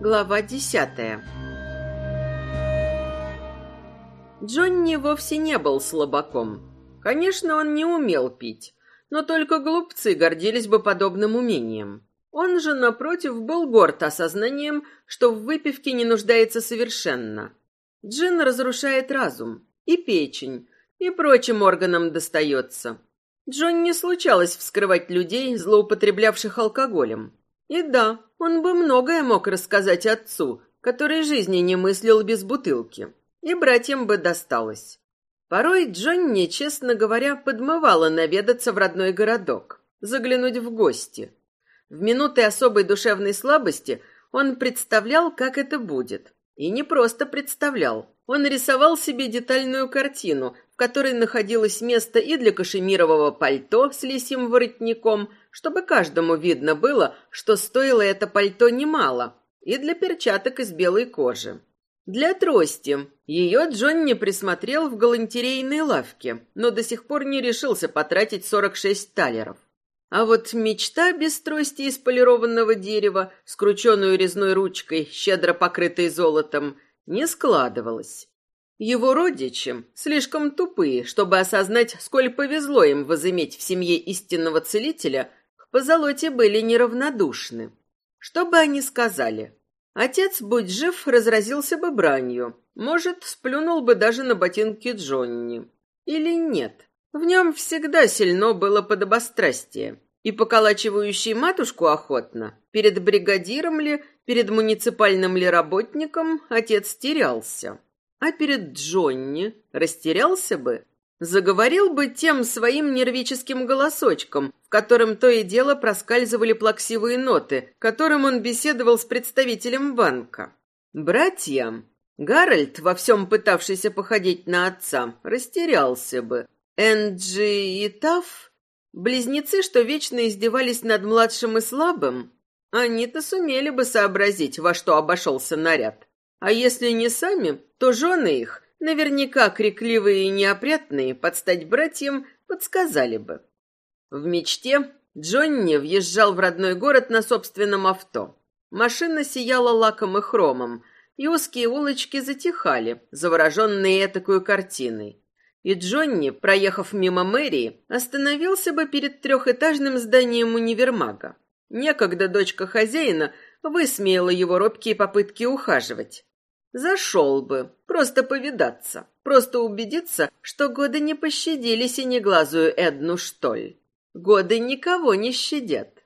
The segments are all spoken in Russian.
Глава десятая Джонни вовсе не был слабаком. Конечно, он не умел пить, но только глупцы гордились бы подобным умением. Он же, напротив, был горд осознанием, что в выпивке не нуждается совершенно. Джин разрушает разум, и печень, и прочим органам достается. Джон не случалось вскрывать людей, злоупотреблявших алкоголем. И да, он бы многое мог рассказать отцу, который жизни не мыслил без бутылки. И братьям бы досталось. Порой Джонни, честно говоря, подмывала наведаться в родной городок, заглянуть в гости. В минуты особой душевной слабости он представлял, как это будет. И не просто представлял. Он рисовал себе детальную картину, которой находилось место и для кашемирового пальто с лисьим воротником, чтобы каждому видно было, что стоило это пальто немало, и для перчаток из белой кожи. Для трости. Ее Джонни присмотрел в галантерейной лавке, но до сих пор не решился потратить 46 талеров. А вот мечта без трости из полированного дерева, скрученную резной ручкой, щедро покрытой золотом, не складывалась. Его родичи слишком тупые, чтобы осознать, сколь повезло им возыметь в семье истинного целителя, к позолоте были неравнодушны. Что бы они сказали? Отец, будь жив, разразился бы бранью. Может, сплюнул бы даже на ботинки Джонни. Или нет? В нем всегда сильно было подобострастие. И поколачивающий матушку охотно, перед бригадиром ли, перед муниципальным ли работником отец терялся. А перед Джонни растерялся бы, заговорил бы тем своим нервическим голосочком, в котором то и дело проскальзывали плаксивые ноты, которым он беседовал с представителем банка. Братьям Гарольд, во всем пытавшийся походить на отца, растерялся бы. Энджи и Тафф, близнецы, что вечно издевались над младшим и слабым, они-то сумели бы сообразить, во что обошелся наряд. А если не сами, то жены их, наверняка крикливые и неопрятные, под стать братьям, подсказали бы. В мечте Джонни въезжал в родной город на собственном авто. Машина сияла лаком и хромом, и узкие улочки затихали, завороженные этакой картиной. И Джонни, проехав мимо мэрии, остановился бы перед трехэтажным зданием универмага. Некогда дочка хозяина высмеяла его робкие попытки ухаживать. Зашел бы, просто повидаться, просто убедиться, что годы не пощадили синеглазую Эдну Штоль. Годы никого не щадят.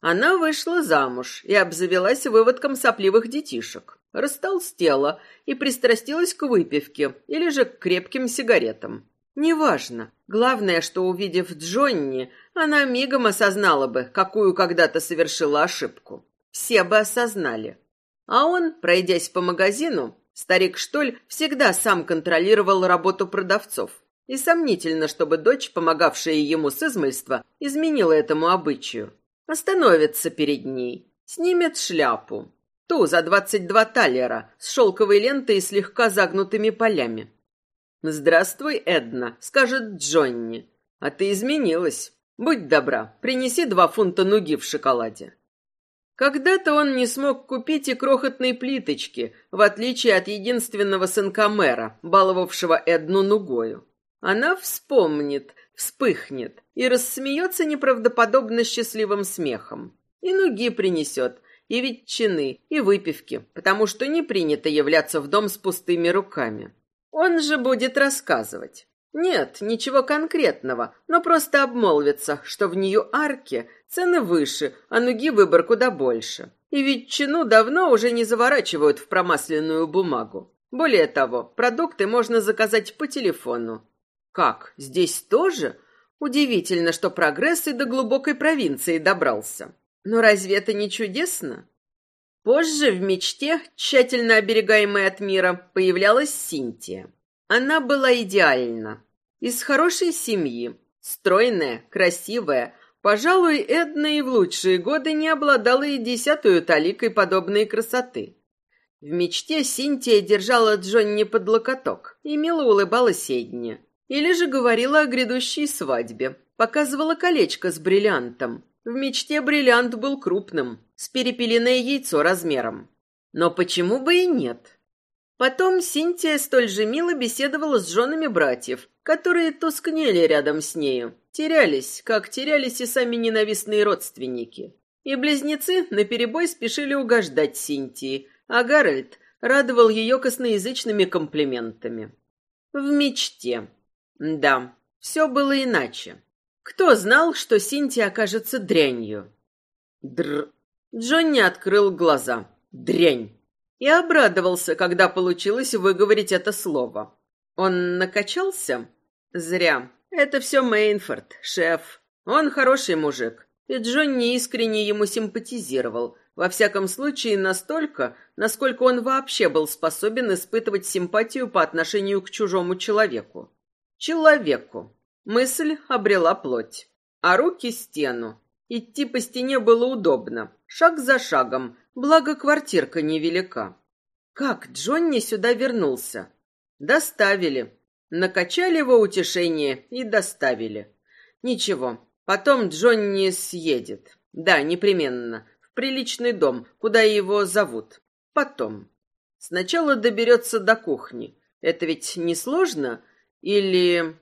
Она вышла замуж и обзавелась выводком сопливых детишек растолстела и пристрастилась к выпивке или же к крепким сигаретам. Неважно. Главное, что, увидев Джонни, она мигом осознала бы, какую когда-то совершила ошибку. Все бы осознали. А он, пройдясь по магазину, старик Штоль всегда сам контролировал работу продавцов. И сомнительно, чтобы дочь, помогавшая ему с измольства, изменила этому обычаю. Остановится перед ней, снимет шляпу, Ту за двадцать два талера, с шелковой лентой и слегка загнутыми полями. «Здравствуй, Эдна», — скажет Джонни. «А ты изменилась. Будь добра, принеси два фунта нуги в шоколаде». Когда-то он не смог купить и крохотной плиточки, в отличие от единственного сынка мэра, баловавшего Эдну нугою. Она вспомнит, вспыхнет и рассмеется неправдоподобно счастливым смехом. И нуги принесет, и ветчины, и выпивки, потому что не принято являться в дом с пустыми руками. Он же будет рассказывать. Нет, ничего конкретного, но просто обмолвится, что в Нью-Арке цены выше, а нуги выбор куда больше. И ветчину давно уже не заворачивают в промасленную бумагу. Более того, продукты можно заказать по телефону. Как, здесь тоже? Удивительно, что прогресс и до глубокой провинции добрался. Но разве это не чудесно? Позже в мечте, тщательно оберегаемой от мира, появлялась Синтия. Она была идеальна. Из хорошей семьи, стройная, красивая, пожалуй, Эдна и в лучшие годы не обладала и десятую таликой подобной красоты. В мечте Синтия держала Джонни под локоток и мило улыбалась Эдне. Или же говорила о грядущей свадьбе, показывала колечко с бриллиантом. В мечте бриллиант был крупным, с перепелиное яйцо размером. Но почему бы и нет? Потом Синтия столь же мило беседовала с женами братьев, которые тускнели рядом с нею, терялись, как терялись и сами ненавистные родственники. И близнецы наперебой спешили угождать Синтии, а Гарольд радовал ее косноязычными комплиментами. В мечте. Да, все было иначе. Кто знал, что Синтия окажется дрянью? Др. Джонни открыл глаза. Дрянь. И обрадовался, когда получилось выговорить это слово. Он накачался? Зря. Это все Мейнфорд, шеф. Он хороший мужик. И Джонни искренне ему симпатизировал. Во всяком случае, настолько, насколько он вообще был способен испытывать симпатию по отношению к чужому человеку. Человеку. Мысль обрела плоть. А руки — стену. Идти по стене было удобно. Шаг за шагом, благо квартирка невелика. Как Джонни сюда вернулся? Доставили. Накачали его утешение и доставили. Ничего, потом Джонни съедет. Да, непременно. В приличный дом, куда его зовут. Потом. Сначала доберется до кухни. Это ведь несложно? Или...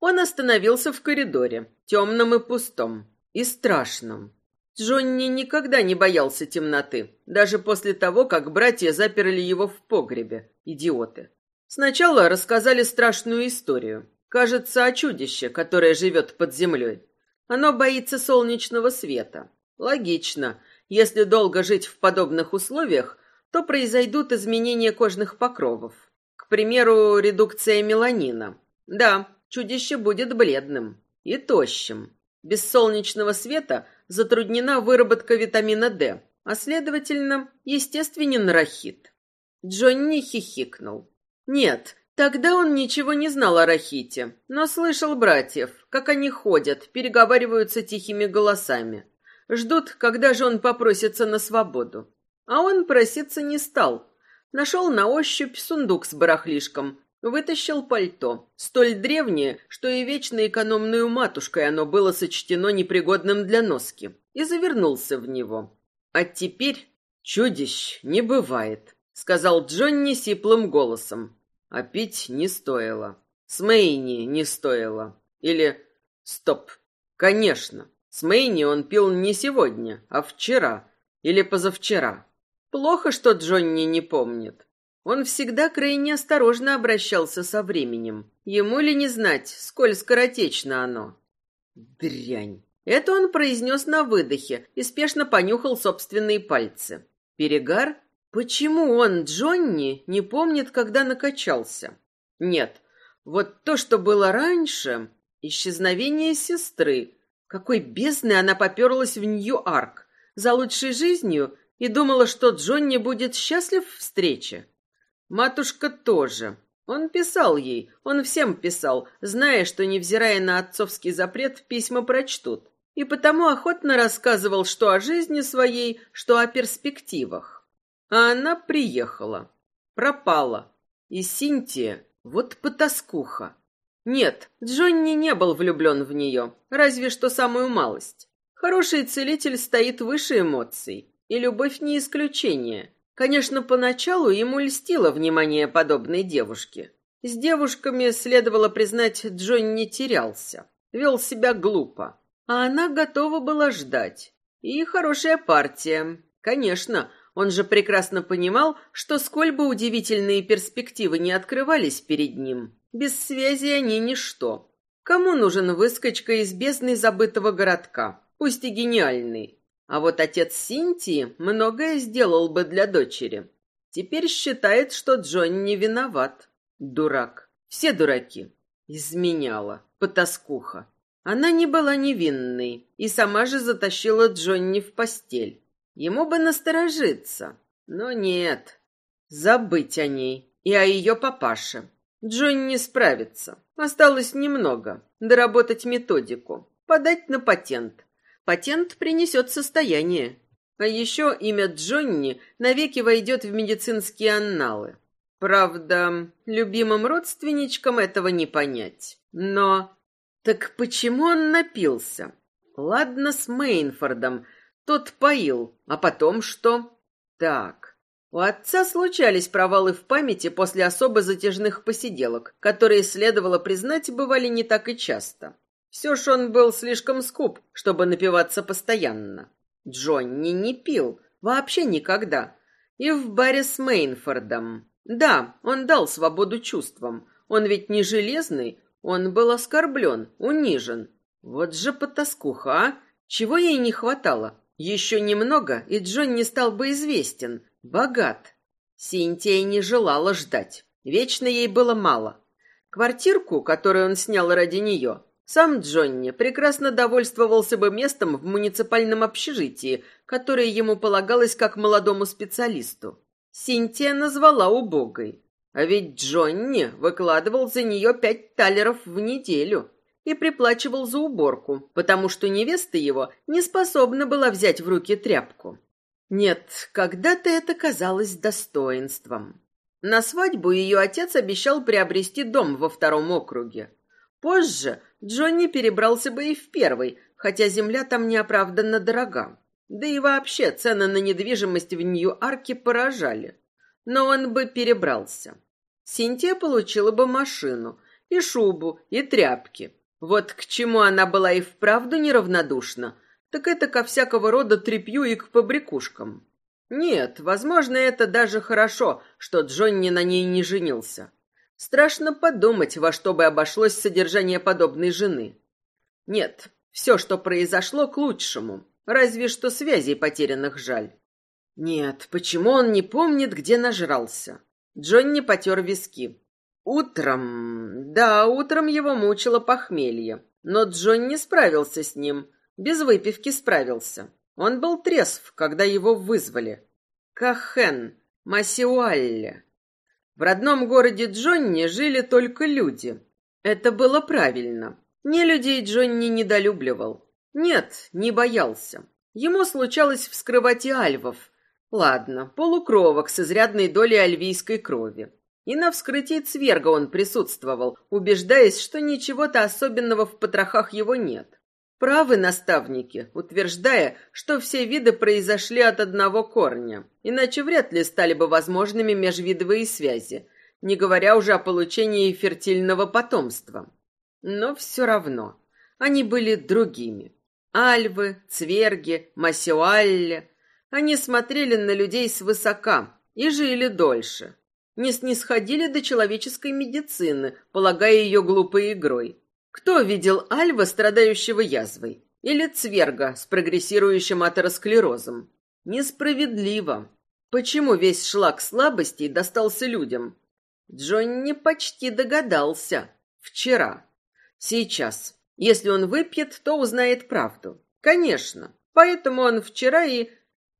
Он остановился в коридоре, темном и пустом, и страшном. Джонни никогда не боялся темноты, даже после того, как братья заперли его в погребе. Идиоты. Сначала рассказали страшную историю. Кажется, о чудище, которое живет под землей. Оно боится солнечного света. Логично. Если долго жить в подобных условиях, то произойдут изменения кожных покровов. К примеру, редукция меланина. Да, чудище будет бледным и тощим. Без солнечного света затруднена выработка витамина D, а следовательно, естественен рахит. Джонни хихикнул. Нет, тогда он ничего не знал о рахите, но слышал братьев, как они ходят, переговариваются тихими голосами. Ждут, когда же он попросится на свободу. А он проситься не стал. Нашел на ощупь сундук с барахлишком, Вытащил пальто, столь древнее, что и вечно экономную матушкой оно было сочтено непригодным для носки, и завернулся в него. А теперь чудищ не бывает, сказал Джонни сиплым голосом. А пить не стоило. С Мэйни не стоило. Или... Стоп. Конечно. С Мэйни он пил не сегодня, а вчера. Или позавчера. Плохо, что Джонни не помнит. Он всегда крайне осторожно обращался со временем. Ему ли не знать, сколь скоротечно оно? Дрянь. Это он произнес на выдохе и спешно понюхал собственные пальцы. Перегар? Почему он, Джонни, не помнит, когда накачался? Нет, вот то, что было раньше, исчезновение сестры. Какой бездной она поперлась в Нью-Арк за лучшей жизнью и думала, что Джонни будет счастлив в встрече. Матушка тоже. Он писал ей, он всем писал, зная, что, невзирая на отцовский запрет, письма прочтут. И потому охотно рассказывал что о жизни своей, что о перспективах. А она приехала. Пропала. И Синтия, вот потаскуха. Нет, Джонни не был влюблен в нее, разве что самую малость. Хороший целитель стоит выше эмоций, и любовь не исключение. Конечно, поначалу ему льстило внимание подобной девушки. С девушками, следовало признать, Джон не терялся. Вел себя глупо. А она готова была ждать. И хорошая партия. Конечно, он же прекрасно понимал, что сколь бы удивительные перспективы не открывались перед ним, без связи они ничто. Кому нужен выскочка из бездны забытого городка, пусть и гениальный? А вот отец Синтии многое сделал бы для дочери. Теперь считает, что Джон не виноват. Дурак. Все дураки. Изменяла. Потаскуха. Она не была невинной и сама же затащила Джонни в постель. Ему бы насторожиться. Но нет. Забыть о ней и о ее папаше. Джонни справится. Осталось немного. Доработать методику. Подать на патент. Патент принесет состояние. А еще имя Джонни навеки войдет в медицинские анналы. Правда, любимым родственничкам этого не понять. Но... Так почему он напился? Ладно, с Мейнфордом. Тот поил. А потом что? Так. У отца случались провалы в памяти после особо затяжных посиделок, которые, следовало признать, бывали не так и часто. Все ж он был слишком скуп, чтобы напиваться постоянно. Джонни не пил, вообще никогда. И в баре с Мейнфордом. Да, он дал свободу чувствам. Он ведь не железный, он был оскорблен, унижен. Вот же потаскуха, а! Чего ей не хватало? Еще немного, и Джонни стал бы известен, богат. Синтия не желала ждать. Вечно ей было мало. Квартирку, которую он снял ради нее, сам Джонни прекрасно довольствовался бы местом в муниципальном общежитии, которое ему полагалось как молодому специалисту. Синтия назвала убогой. А ведь Джонни выкладывал за нее пять талеров в неделю и приплачивал за уборку, потому что невеста его не способна была взять в руки тряпку. Нет, когда-то это казалось достоинством. На свадьбу ее отец обещал приобрести дом во втором округе. Позже Джонни перебрался бы и в первый, хотя земля там неоправданно дорога. Да и вообще цены на недвижимость в Нью-Арке поражали. Но он бы перебрался. Синтия получила бы машину, и шубу, и тряпки. Вот к чему она была и вправду неравнодушна, так это ко всякого рода тряпью и к побрякушкам. Нет, возможно, это даже хорошо, что Джонни на ней не женился. Страшно подумать, во что бы обошлось содержание подобной жены. Нет, все, что произошло, к лучшему. Разве что связей потерянных жаль. Нет, почему он не помнит, где нажрался? Джонни потер виски. Утром... Да, утром его мучило похмелье. Но Джонни справился с ним. Без выпивки справился. Он был трезв, когда его вызвали. Кахен, Масиуалле. В родном городе Джонни жили только люди. Это было правильно. Не людей Джонни недолюбливал. Нет, не боялся. Ему случалось вскрывать и альвов. Ладно, полукровок с изрядной долей альвийской крови. И на вскрытии цверга он присутствовал, убеждаясь, что ничего-то особенного в потрохах его нет. Правы наставники, утверждая, что все виды произошли от одного корня, иначе вряд ли стали бы возможными межвидовые связи, не говоря уже о получении фертильного потомства. Но все равно, они были другими. Альвы, цверги, масюалли. Они смотрели на людей свысока и жили дольше. Не снисходили до человеческой медицины, полагая ее глупой игрой. Кто видел Альва, страдающего язвой? Или Цверга с прогрессирующим атеросклерозом? Несправедливо. Почему весь шлак слабостей достался людям? Джонни почти догадался. Вчера. Сейчас. Если он выпьет, то узнает правду. Конечно. Поэтому он вчера и...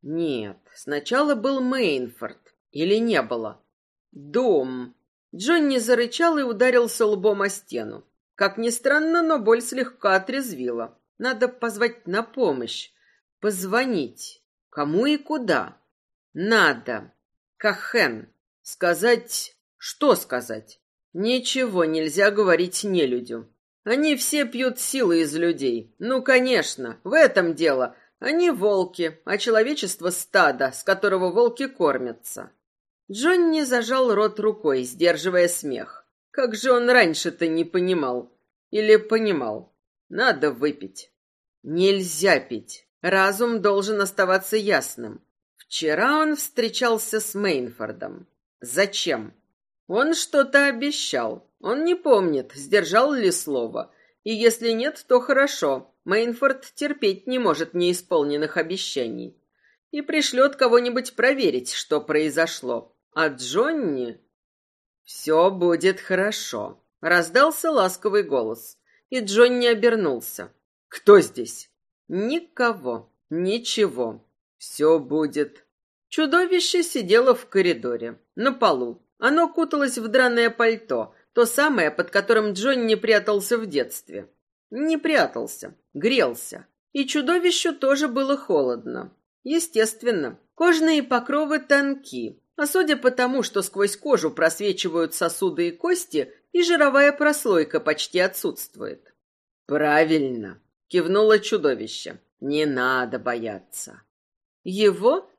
Нет, сначала был Мейнфорд. Или не было? Дом. Джонни зарычал и ударился лбом о стену. Как ни странно, но боль слегка отрезвила. Надо позвать на помощь. Позвонить. Кому и куда? Надо. Кахен. Сказать... Что сказать? Ничего нельзя говорить нелюдю. Они все пьют силы из людей. Ну, конечно, в этом дело. Они волки, а человечество стадо, с которого волки кормятся. Джонни зажал рот рукой, сдерживая смех. Как же он раньше-то не понимал? Или понимал? Надо выпить. Нельзя пить. Разум должен оставаться ясным. Вчера он встречался с Мейнфордом. Зачем? Он что-то обещал. Он не помнит, сдержал ли слово. И если нет, то хорошо. Мейнфорд терпеть не может неисполненных обещаний. И пришлет кого-нибудь проверить, что произошло. А Джонни... «Все будет хорошо», — раздался ласковый голос, и Джонни обернулся. «Кто здесь?» «Никого, ничего. Все будет». Чудовище сидело в коридоре, на полу. Оно куталось в драное пальто, то самое, под которым Джонни прятался в детстве. Не прятался, грелся. И чудовищу тоже было холодно. Естественно, кожные покровы тонки, а судя по тому, что сквозь кожу просвечивают сосуды и кости, и жировая прослойка почти отсутствует. Правильно, кивнуло чудовище. Не надо бояться. Его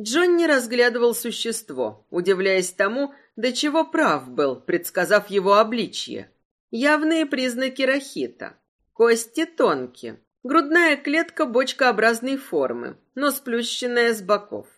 Джонни разглядывал существо, удивляясь тому, до чего прав был, предсказав его обличье. Явные признаки рахита. Кости тонкие, грудная клетка бочкообразной формы, но сплющенная с боков.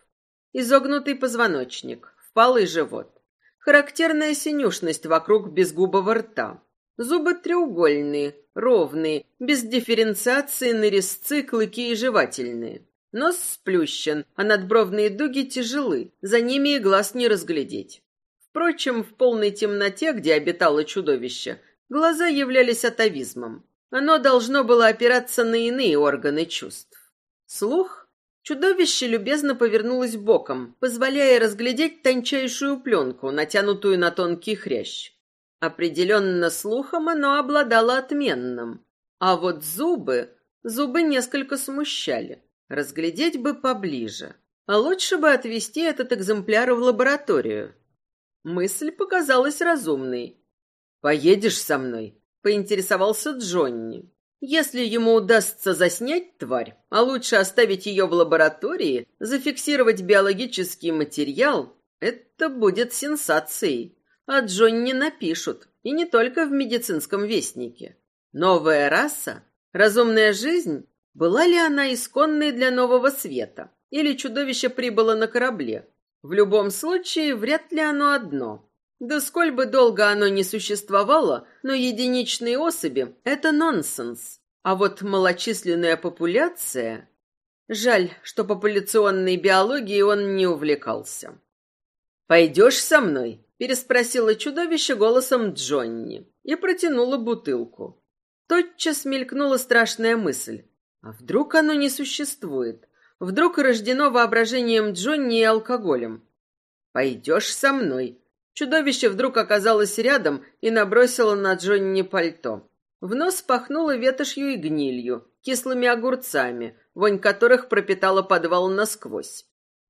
Изогнутый позвоночник, впалый живот. Характерная синюшность вокруг безгубого рта. Зубы треугольные, ровные, без дифференциации на резцы, клыки и жевательные. Нос сплющен, а надбровные дуги тяжелы, за ними и глаз не разглядеть. Впрочем, в полной темноте, где обитало чудовище, глаза являлись атовизмом. Оно должно было опираться на иные органы чувств. Слух? Чудовище любезно повернулось боком, позволяя разглядеть тончайшую пленку, натянутую на тонкий хрящ. Определенно слухом оно обладало отменным. А вот зубы... Зубы несколько смущали. Разглядеть бы поближе. А лучше бы отвезти этот экземпляр в лабораторию. Мысль показалась разумной. «Поедешь со мной?» — поинтересовался Джонни. «Если ему удастся заснять тварь, а лучше оставить ее в лаборатории, зафиксировать биологический материал, это будет сенсацией. А Джонни напишут, и не только в медицинском вестнике. Новая раса? Разумная жизнь? Была ли она исконной для нового света? Или чудовище прибыло на корабле? В любом случае, вряд ли оно одно. Да сколь бы долго оно не существовало, но единичные особи – это нонсенс. А вот малочисленная популяция... Жаль, что популяционной биологией он не увлекался. «Пойдешь со мной?» – переспросило чудовище голосом Джонни и протянула бутылку. Тотчас мелькнула страшная мысль. А вдруг оно не существует? Вдруг рождено воображением Джонни и алкоголем? «Пойдешь со мной». Чудовище вдруг оказалось рядом и набросило на Джонни пальто. В нос пахнуло ветошью и гнилью, кислыми огурцами, вонь которых пропитала подвал насквозь.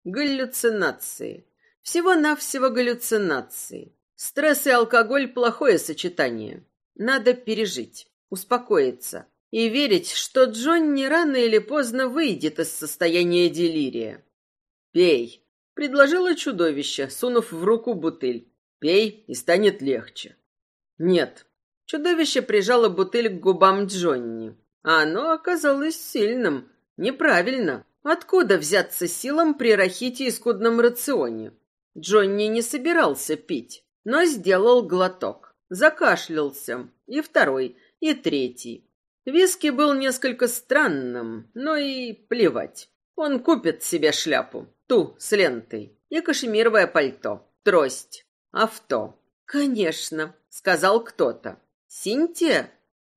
Галлюцинации. Всего-навсего галлюцинации. Стресс и алкоголь – плохое сочетание. Надо пережить, успокоиться, и верить, что Джонни рано или поздно выйдет из состояния делирия. «Пей», — предложило чудовище, сунув в руку бутыль. «Пей, и станет легче». «Нет». Чудовище прижало бутыль к губам Джонни. А оно оказалось сильным. Неправильно. Откуда взяться силам при рахите и скудном рационе? Джонни не собирался пить, но сделал глоток. Закашлялся. И второй, и третий. Виски был несколько странным, но и плевать. Он купит себе шляпу, ту с лентой, и кашемировое пальто, трость, авто. «Конечно», — сказал кто-то. «Синтия?»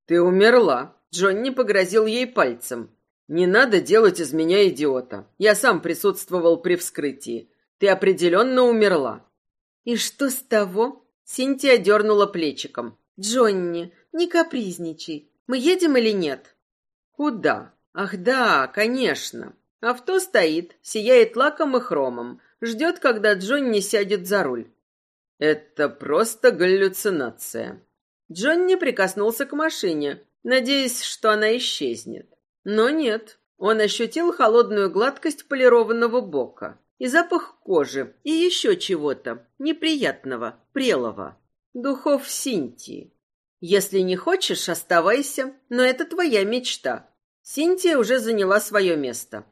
«Ты умерла», — Джонни погрозил ей пальцем. «Не надо делать из меня идиота. Я сам присутствовал при вскрытии. Ты определенно умерла». «И что с того?» Синтия дернула плечиком. «Джонни, не капризничай. Мы едем или нет? Куда? Ах да, конечно. Авто стоит, сияет лаком и хромом, ждет, когда Джонни сядет за руль. Это просто галлюцинация. Джонни прикоснулся к машине, надеясь, что она исчезнет. Но нет. Он ощутил холодную гладкость полированного бока и запах кожи, и еще чего-то неприятного, прелого. Духов Синтии. Если не хочешь, оставайся, но это твоя мечта. Синтия уже заняла свое место.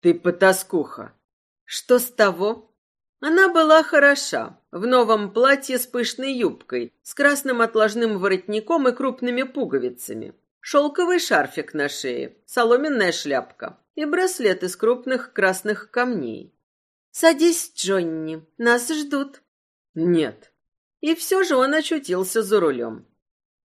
Ты потаскуха. Что с того? Она была хороша, в новом платье с пышной юбкой, с красным отложным воротником и крупными пуговицами. Шелковый шарфик на шее, соломенная шляпка и браслет из крупных красных камней. «Садись, Джонни, нас ждут». «Нет». И все же он очутился за рулем.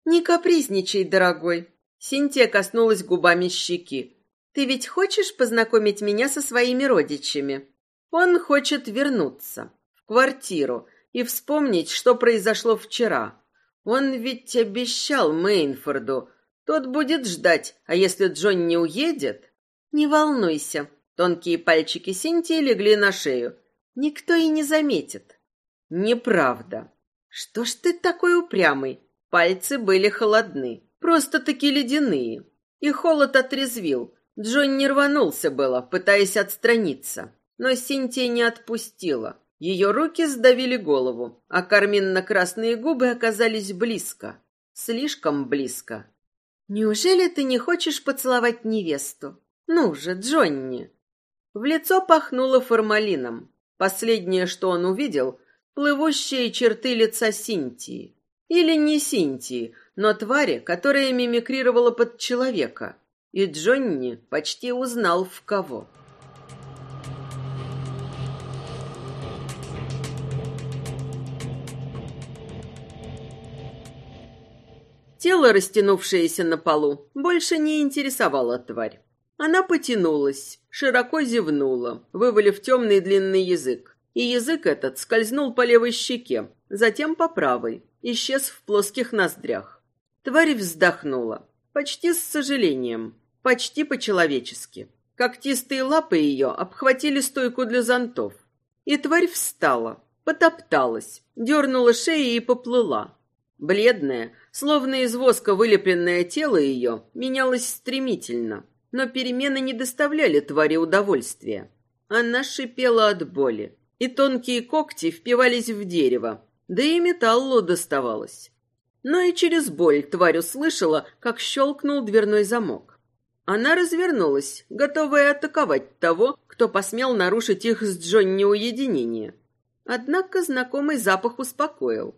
«Не капризничай, дорогой!» Синтия коснулась губами щеки. «Ты ведь хочешь познакомить меня со своими родичами?» Он хочет вернуться в квартиру и вспомнить, что произошло вчера. Он ведь обещал Мейнфорду. Тот будет ждать, а если Джон не уедет... Не волнуйся. Тонкие пальчики Синтии легли на шею. Никто и не заметит. Неправда. Что ж ты такой упрямый? Пальцы были холодны. Просто-таки ледяные. И холод отрезвил. Джонни рванулся было, пытаясь отстраниться. Но Синтия не отпустила. Ее руки сдавили голову, а карминно-красные губы оказались близко. Слишком близко. «Неужели ты не хочешь поцеловать невесту? Ну же, Джонни!» В лицо пахнуло формалином. Последнее, что он увидел, плывущие черты лица Синтии. Или не Синтии, но твари, которая мимикрировала под человека. И Джонни почти узнал в кого. Тело, растянувшееся на полу, больше не интересовало тварь. Она потянулась, широко зевнула, вывалив темный длинный язык. И язык этот скользнул по левой щеке, затем по правой, исчез в плоских ноздрях. Тварь вздохнула, почти с сожалением, почти по-человечески. Когтистые лапы ее обхватили стойку для зонтов. И тварь встала, потопталась, дернула шею и поплыла. Бледное, словно из воска вылепленное тело ее менялось стремительно, но перемены не доставляли твари удовольствия. Она шипела от боли, и тонкие когти впивались в дерево, да и металлу доставалось. Но и через боль тварь услышала, как щелкнул дверной замок. Она развернулась, готовая атаковать того, кто посмел нарушить их с Джонни уединение. Однако знакомый запах успокоил.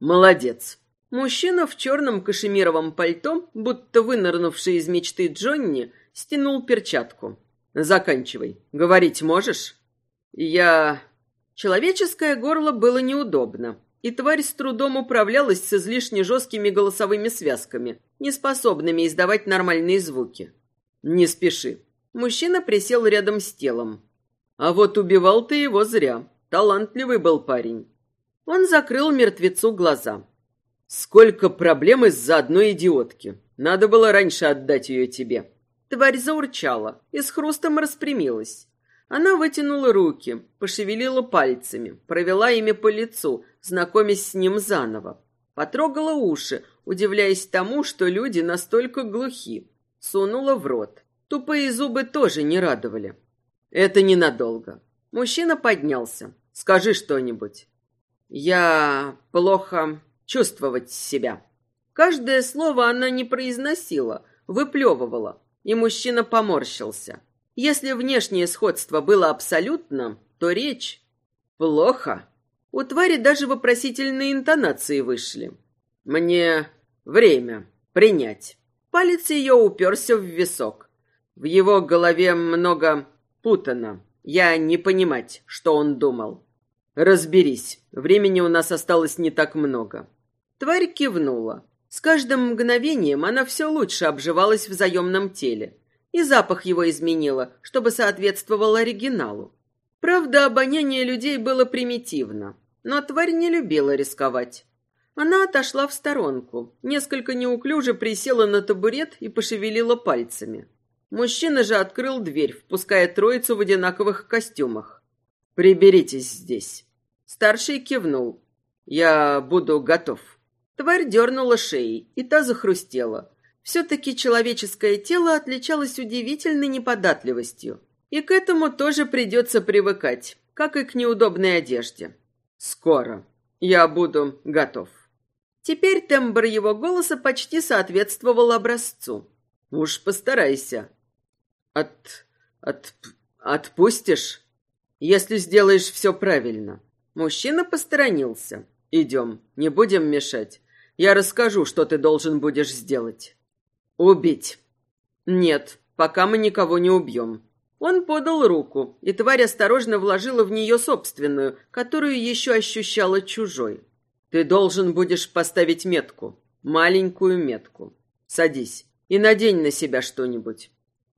«Молодец!» Мужчина в черном кашемировом пальто, будто вынырнувший из мечты Джонни, стянул перчатку. «Заканчивай. Говорить можешь?» «Я...» Человеческое горло было неудобно, и тварь с трудом управлялась с излишне жесткими голосовыми связками, неспособными издавать нормальные звуки. «Не спеши». Мужчина присел рядом с телом. «А вот убивал ты его зря. Талантливый был парень». Он закрыл мертвецу глаза. «Сколько проблем из-за одной идиотки. Надо было раньше отдать ее тебе». Тварь заурчала и с хрустом распрямилась. Она вытянула руки, пошевелила пальцами, провела ими по лицу, знакомясь с ним заново. Потрогала уши, удивляясь тому, что люди настолько глухи. Сунула в рот. Тупые зубы тоже не радовали. Это ненадолго. Мужчина поднялся. Скажи что-нибудь. Я плохо чувствовать себя. Каждое слово она не произносила, выплевывала, и мужчина поморщился. Если внешнее сходство было абсолютно, то речь... Плохо. У твари даже вопросительные интонации вышли. Мне время принять. Палец ее уперся в висок. В его голове много путано. Я не понимать, что он думал. Разберись. Времени у нас осталось не так много. Тварь кивнула. С каждым мгновением она все лучше обживалась в заемном теле и запах его изменила, чтобы соответствовал оригиналу. Правда, обоняние людей было примитивно, но тварь не любила рисковать. Она отошла в сторонку, несколько неуклюже присела на табурет и пошевелила пальцами. Мужчина же открыл дверь, впуская троицу в одинаковых костюмах. «Приберитесь здесь». Старший кивнул. «Я буду готов». Тварь дернула шеей, и та захрустела. Все-таки человеческое тело отличалось удивительной неподатливостью. И к этому тоже придется привыкать, как и к неудобной одежде. Скоро. Я буду готов. Теперь тембр его голоса почти соответствовал образцу. Уж постарайся. От... от... отпустишь? Если сделаешь все правильно. Мужчина посторонился. Идем, не будем мешать. Я расскажу, что ты должен будешь сделать. «Убить». «Нет, пока мы никого не убьем». Он подал руку, и тварь осторожно вложила в нее собственную, которую еще ощущала чужой. «Ты должен будешь поставить метку, маленькую метку. Садись и надень на себя что-нибудь».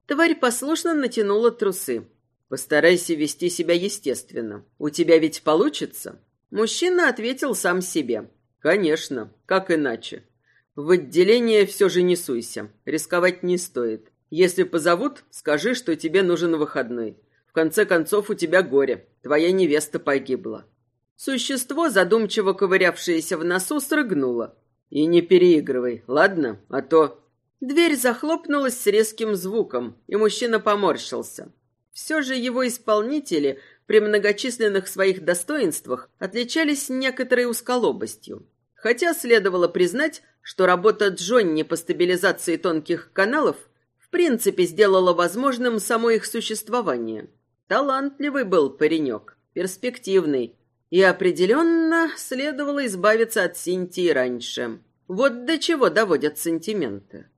Тварь послушно натянула трусы. «Постарайся вести себя естественно. У тебя ведь получится?» Мужчина ответил сам себе. «Конечно, как иначе? В отделение все же не суйся. Рисковать не стоит. Если позовут, скажи, что тебе нужен выходной. В конце концов, у тебя горе. Твоя невеста погибла. Существо, задумчиво ковырявшееся в носу, срыгнуло. И не переигрывай, ладно? А то... Дверь захлопнулась с резким звуком, и мужчина поморщился. Все же его исполнители при многочисленных своих достоинствах отличались некоторой усколобостью. Хотя следовало признать, что работа Джонни по стабилизации тонких каналов в принципе сделала возможным само их существование. Талантливый был паренек, перспективный, и определенно следовало избавиться от Синтии раньше. Вот до чего доводят сантименты.